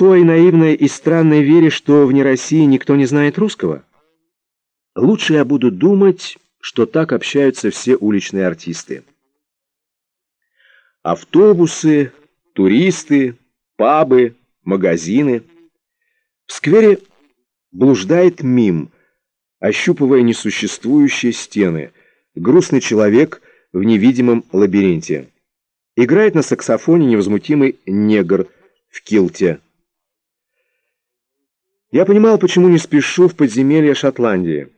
той наивной и странной вере, что вне России никто не знает русского? Лучше я буду думать, что так общаются все уличные артисты. Автобусы, туристы, пабы, магазины. В сквере блуждает мим, ощупывая несуществующие стены. Грустный человек в невидимом лабиринте. Играет на саксофоне невозмутимый негр в килте. Я понимал, почему не спешу в подземелье Шотландии.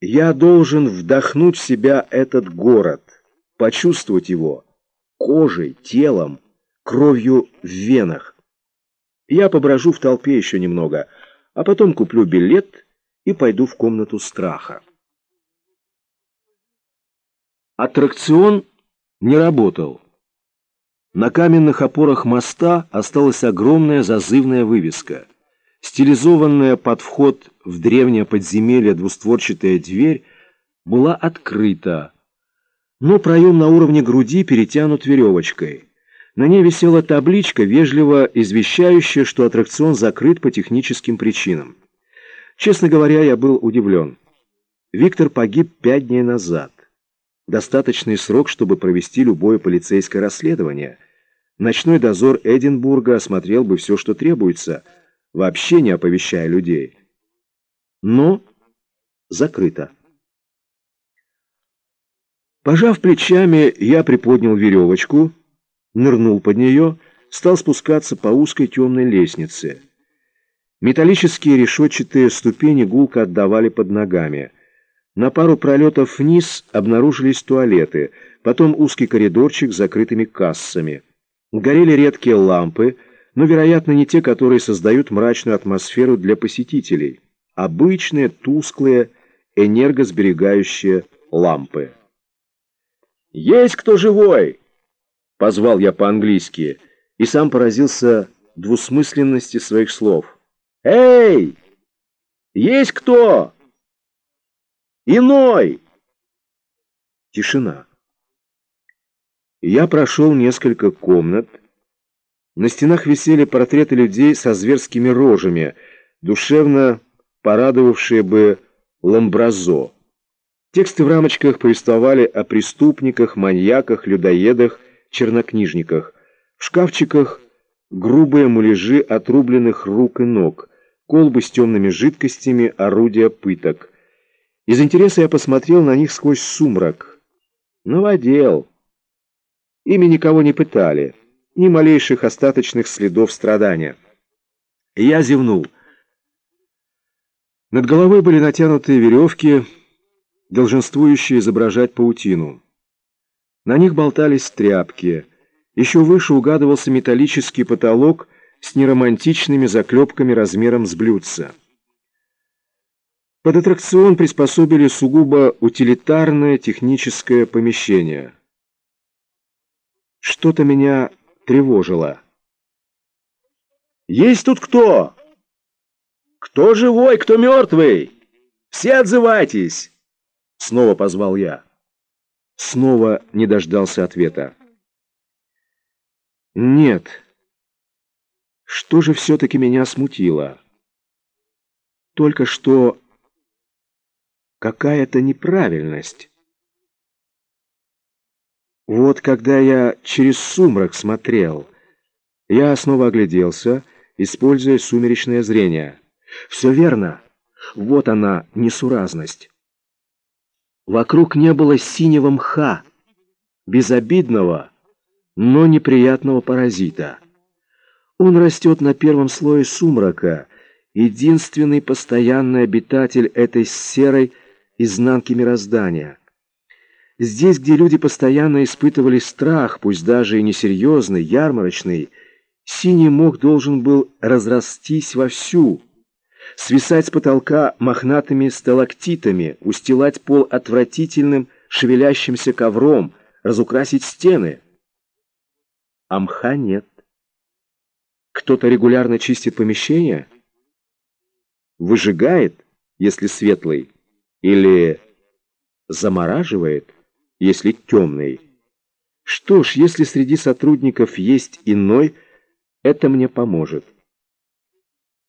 Я должен вдохнуть в себя этот город, почувствовать его кожей, телом, кровью в венах. Я поброжу в толпе еще немного, а потом куплю билет и пойду в комнату страха. Аттракцион не работал. На каменных опорах моста осталась огромная зазывная вывеска. Стилизованная под вход в древнее подземелье двустворчатая дверь была открыта, но проем на уровне груди перетянут веревочкой. На ней висела табличка, вежливо извещающая, что аттракцион закрыт по техническим причинам. Честно говоря, я был удивлен. Виктор погиб пять дней назад. Достаточный срок, чтобы провести любое полицейское расследование. Ночной дозор Эдинбурга осмотрел бы все, что требуется, вообще не оповещая людей. Но закрыто. Пожав плечами, я приподнял веревочку, нырнул под нее, стал спускаться по узкой темной лестнице. Металлические решетчатые ступени гулко отдавали под ногами. На пару пролетов вниз обнаружились туалеты, потом узкий коридорчик с закрытыми кассами. Горели редкие лампы, но, вероятно, не те, которые создают мрачную атмосферу для посетителей. Обычные, тусклые, энергосберегающие лампы. «Есть кто живой?» — позвал я по-английски и сам поразился двусмысленности своих слов. «Эй! Есть кто? Иной!» Тишина. Я прошел несколько комнат. На стенах висели портреты людей со зверскими рожами, душевно порадовавшие бы Ламбразо. Тексты в рамочках повествовали о преступниках, маньяках, людоедах, чернокнижниках. В шкафчиках грубые муляжи отрубленных рук и ног, колбы с темными жидкостями, орудия пыток. Из интереса я посмотрел на них сквозь сумрак. Новодел. Ими никого не пытали, ни малейших остаточных следов страдания. Я зевнул. Над головой были натянутые веревки, долженствующие изображать паутину. На них болтались тряпки. Еще выше угадывался металлический потолок с неромантичными заклепками размером с блюдца. Под аттракцион приспособили сугубо утилитарное техническое помещение. Что-то меня тревожило. «Есть тут кто? Кто живой, кто мертвый? Все отзывайтесь!» Снова позвал я. Снова не дождался ответа. Нет. Что же все-таки меня смутило? Только что какая-то неправильность. Вот когда я через сумрак смотрел, я снова огляделся, используя сумеречное зрение. Все верно. Вот она, несуразность. Вокруг не было синего мха, безобидного, но неприятного паразита. Он растет на первом слое сумрака, единственный постоянный обитатель этой серой изнанки мироздания. Здесь, где люди постоянно испытывали страх, пусть даже и несерьезный, ярмарочный, синий мох должен был разрастись вовсю, свисать с потолка мохнатыми сталактитами, устилать пол отвратительным шевелящимся ковром, разукрасить стены. А мха нет. Кто-то регулярно чистит помещение? Выжигает, если светлый, или замораживает, если темный? Что ж, если среди сотрудников есть иной, это мне поможет.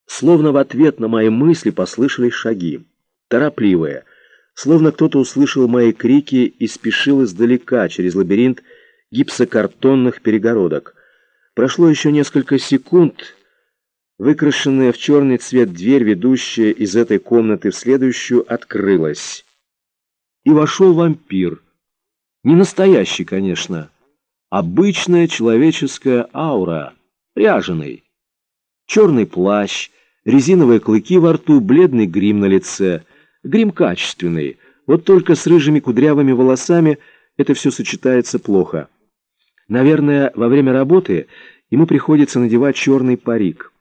Словно в ответ на мои мысли послышались шаги. Торопливые. Словно кто-то услышал мои крики и спешил издалека через лабиринт гипсокартонных перегородок. Прошло еще несколько секунд. Выкрашенная в черный цвет дверь, ведущая из этой комнаты в следующую, открылась. И вошел вампир. Не настоящий, конечно. Обычная человеческая аура, ряженый. Черный плащ, резиновые клыки во рту, бледный грим на лице. Грим качественный, вот только с рыжими кудрявыми волосами это все сочетается плохо. Наверное, во время работы ему приходится надевать черный парик.